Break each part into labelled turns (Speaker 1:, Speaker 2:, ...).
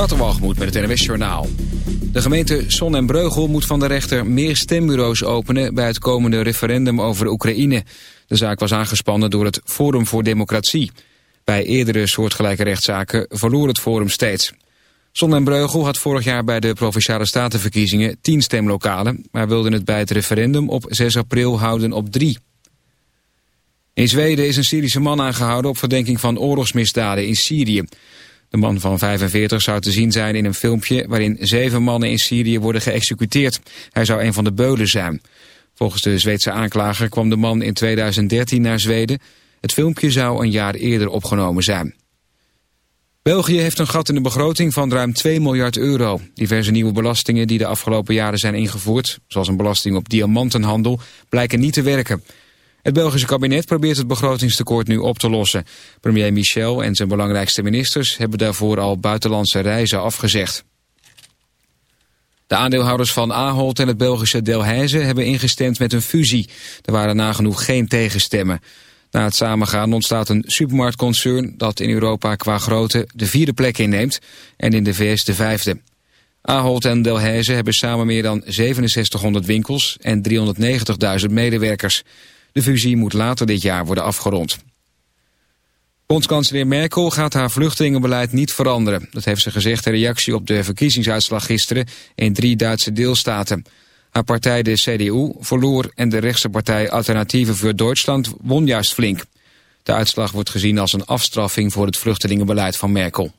Speaker 1: Waterwalgemoed met het NWS Journaal. De gemeente Son en Breugel moet van de rechter meer stembureaus openen... bij het komende referendum over Oekraïne. De zaak was aangespannen door het Forum voor Democratie. Bij eerdere soortgelijke rechtszaken verloor het Forum steeds. Son en Breugel had vorig jaar bij de Provinciale Statenverkiezingen... 10 stemlokalen, maar wilden het bij het referendum op 6 april houden op 3. In Zweden is een Syrische man aangehouden op verdenking van oorlogsmisdaden in Syrië. De man van 45 zou te zien zijn in een filmpje waarin zeven mannen in Syrië worden geëxecuteerd. Hij zou een van de beulen zijn. Volgens de Zweedse aanklager kwam de man in 2013 naar Zweden. Het filmpje zou een jaar eerder opgenomen zijn. België heeft een gat in de begroting van ruim 2 miljard euro. Diverse nieuwe belastingen die de afgelopen jaren zijn ingevoerd... zoals een belasting op diamantenhandel, blijken niet te werken... Het Belgische kabinet probeert het begrotingstekort nu op te lossen. Premier Michel en zijn belangrijkste ministers hebben daarvoor al buitenlandse reizen afgezegd. De aandeelhouders van Ahold en het Belgische Delhaize hebben ingestemd met een fusie. Er waren nagenoeg geen tegenstemmen. Na het samengaan ontstaat een supermarktconcern dat in Europa qua grootte de vierde plek inneemt en in de VS de vijfde. Ahold en Delhaize hebben samen meer dan 6700 winkels en 390.000 medewerkers. De fusie moet later dit jaar worden afgerond. Bondskanselier Merkel gaat haar vluchtelingenbeleid niet veranderen. Dat heeft ze gezegd in reactie op de verkiezingsuitslag gisteren in drie Duitse deelstaten. Haar partij, de CDU, verloor en de rechtse partij Alternatieve voor Duitsland won juist flink. De uitslag wordt gezien als een afstraffing voor het vluchtelingenbeleid van Merkel.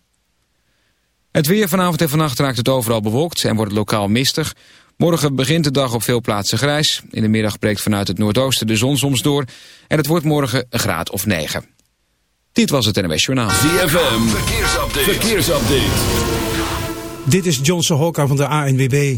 Speaker 1: Het weer vanavond en vannacht raakt het overal bewolkt en wordt lokaal mistig. Morgen begint de dag op veel plaatsen grijs. In de middag breekt vanuit het noordoosten de zon soms door. En het wordt morgen een graad of 9. Dit was het NWS Journaal.
Speaker 2: ZFM, verkeersupdate. verkeersupdate.
Speaker 3: Dit is Johnson Hokka van de ANWB.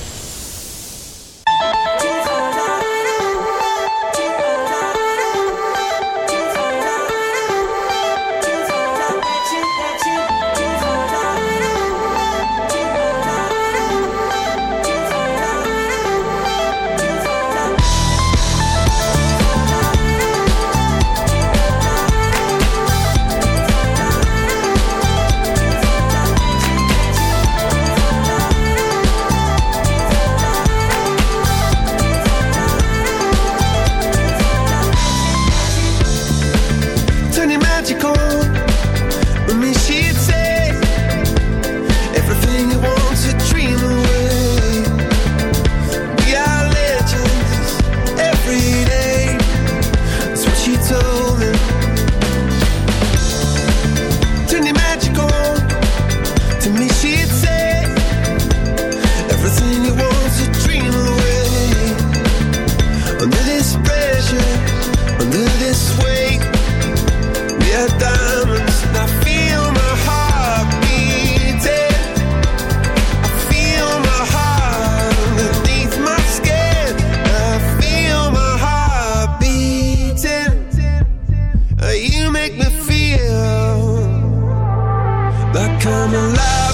Speaker 4: But come alive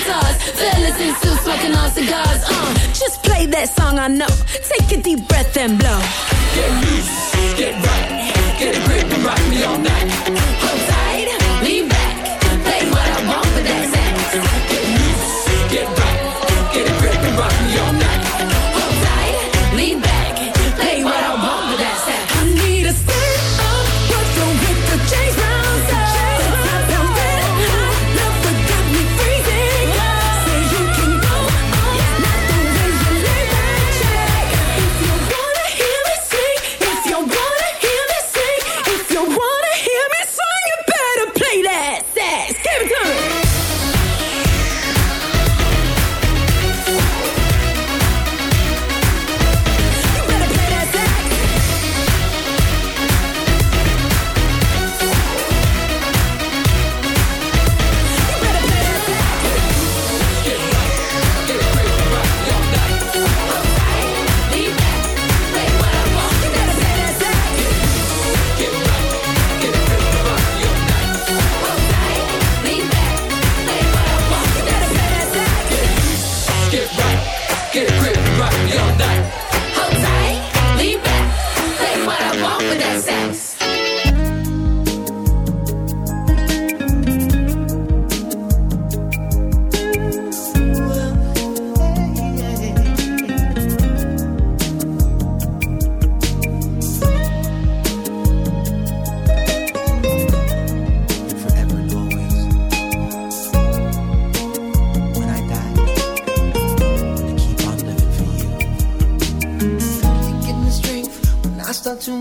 Speaker 4: guitars. Fellas in suits smoking all cigars. Uh, just play that song I know. Take a deep breath and blow. Get loose, get right, get a grip and rock me all night. I'm tired.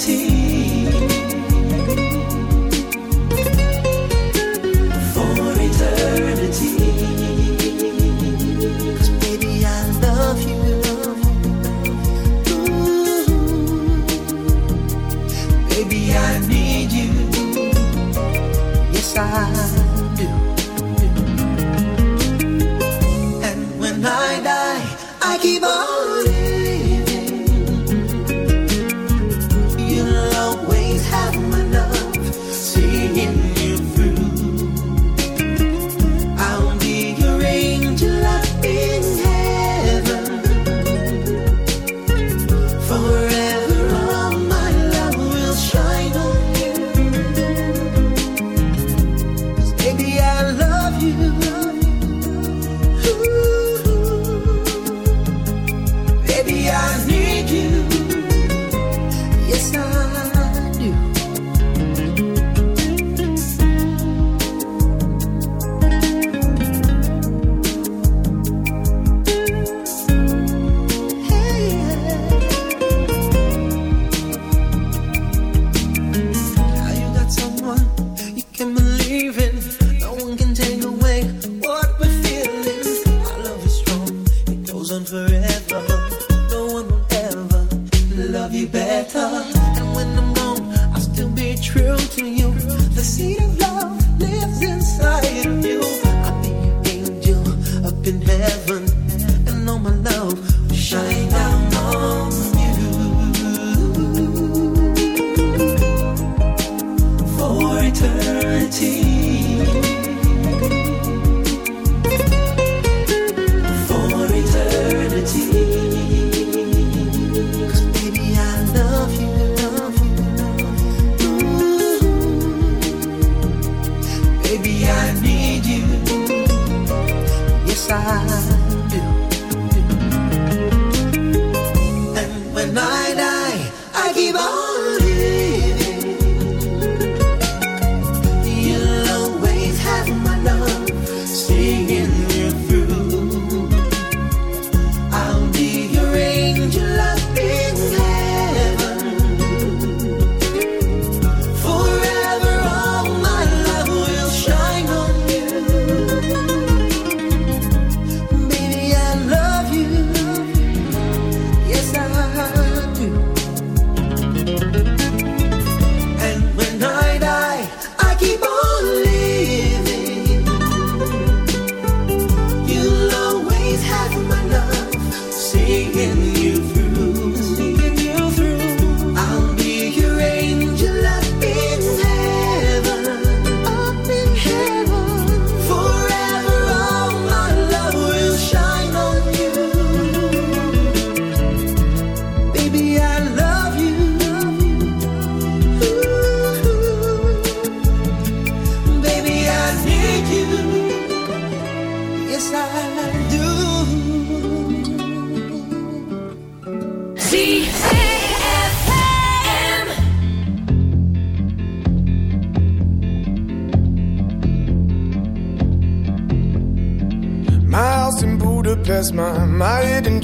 Speaker 5: eternity.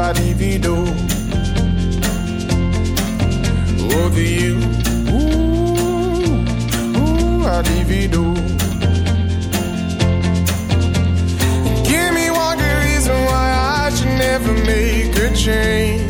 Speaker 6: fa-di-vi-do. Over you, ooh, ooh, I-di-vi-do. Give me one good reason why I should never make a change.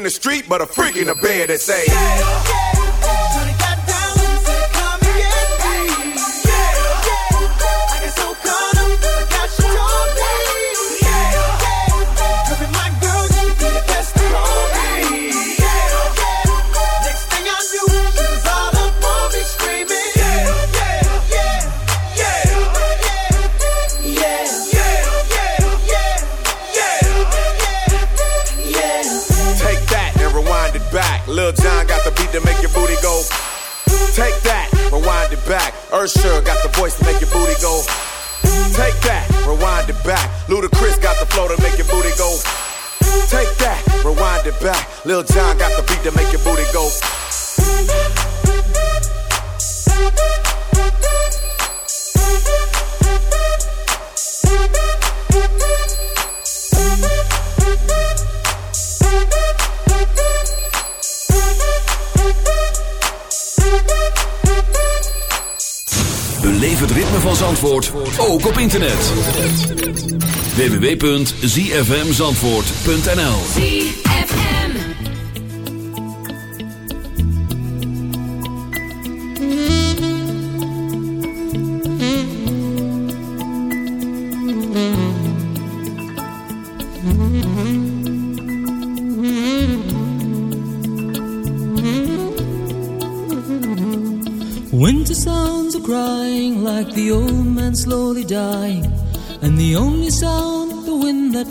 Speaker 7: In the street, but a freak in the bed that say.
Speaker 8: Ludacris got the flow to make your booty go. Take that, rewind it back. Lil Jon got the beat to make your booty go.
Speaker 9: het ritme van Zandvoort ook op internet. www.zfmzandvoort.nl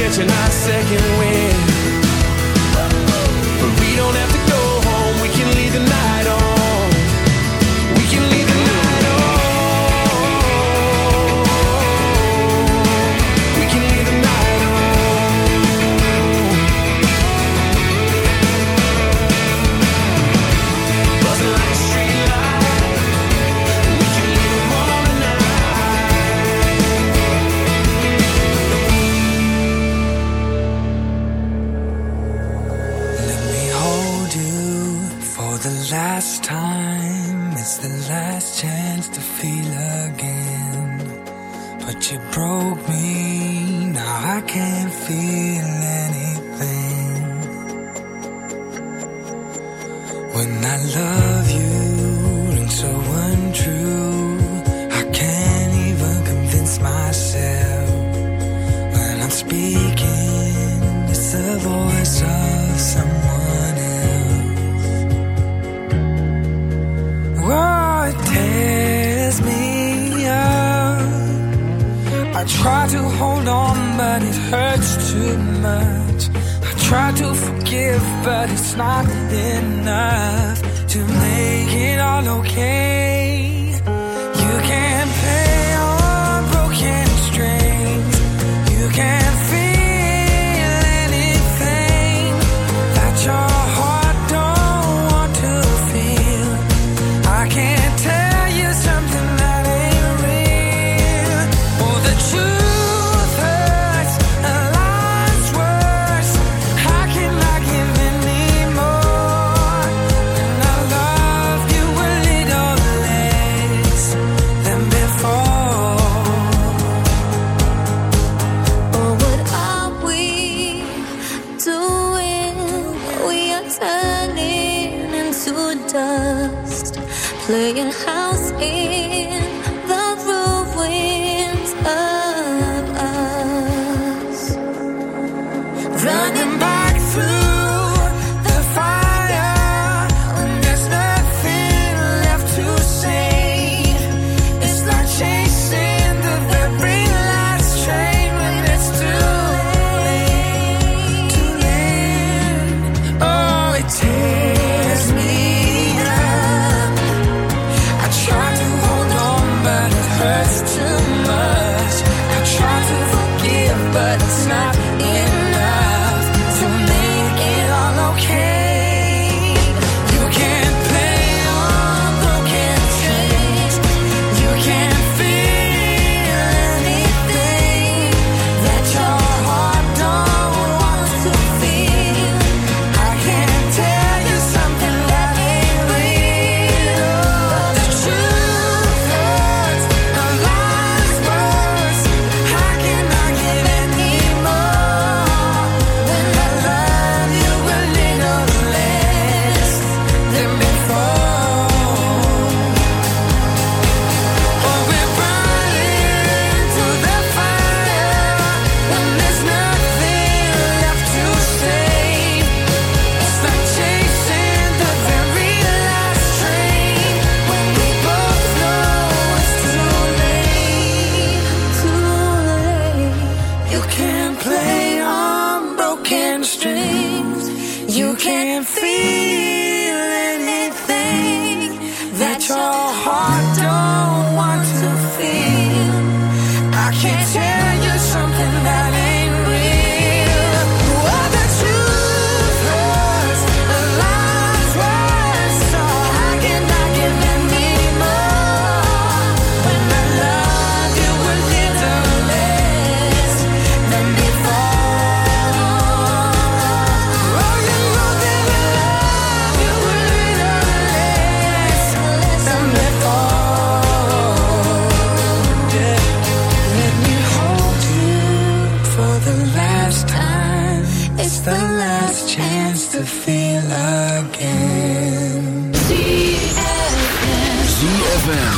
Speaker 10: kitchen not second.
Speaker 11: I can't even convince myself when I'm speaking. It's the voice of someone else. Oh, it tears me up. I try to hold on, but it hurts too much. I try to forgive, but it's not enough to make it all okay.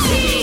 Speaker 12: see.